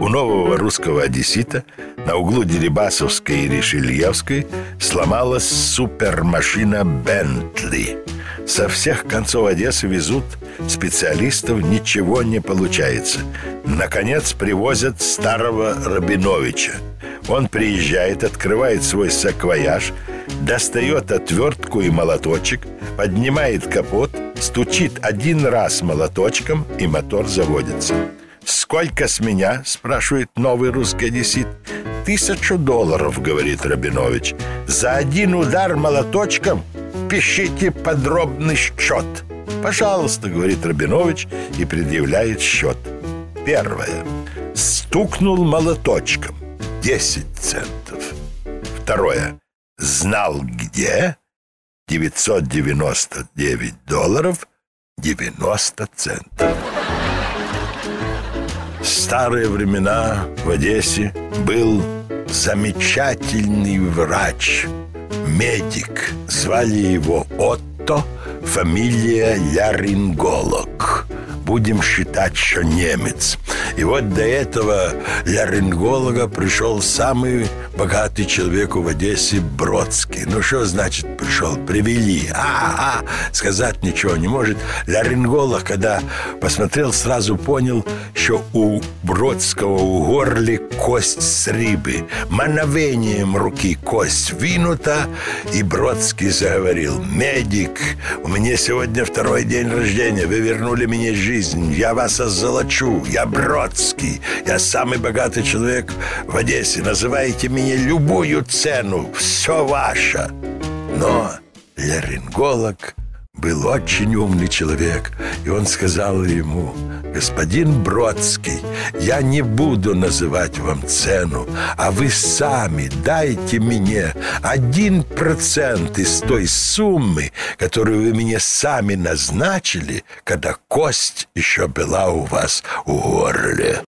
У нового русского одессита на углу Дерибасовской и Решельевской сломалась супермашина «Бентли». Со всех концов Одессы везут специалистов, ничего не получается. Наконец привозят старого Рабиновича. Он приезжает, открывает свой саквояж, достает отвертку и молоточек, поднимает капот, стучит один раз молоточком, и мотор заводится. «Сколько с меня?» – спрашивает новый русский одессит. «Тысячу долларов», – говорит Рабинович. «За один удар молоточком пишите подробный счет». «Пожалуйста», — говорит Рабинович и предъявляет счет. Первое. Стукнул молоточком. 10 центов. Второе. Знал где? 999 долларов 90 центов старые времена в Одессе был замечательный врач, медик. Звали его Отто, фамилия Ляринголог. Будем считать, что немец. И вот до этого ларинголога пришел самый богатый человек в Одессе Бродский. Ну, что значит пришел? Привели. А, а, сказать ничего не может. Ларинголог, когда посмотрел, сразу понял, что у Бродского у горле кость с рыбы. Мановением руки кость винута, и Бродский заговорил. «Медик, у меня сегодня второй день рождения. Вы вернули мне жизнь. Я вас озолочу. Я. Бродский. Я самый богатый человек в Одессе. Называйте мне любую цену. Все ваше. Но ларинголог был очень умный человек, и он сказал ему, «Господин Бродский, я не буду называть вам цену, а вы сами дайте мне один процент из той суммы, которую вы мне сами назначили, когда кость еще была у вас у горле».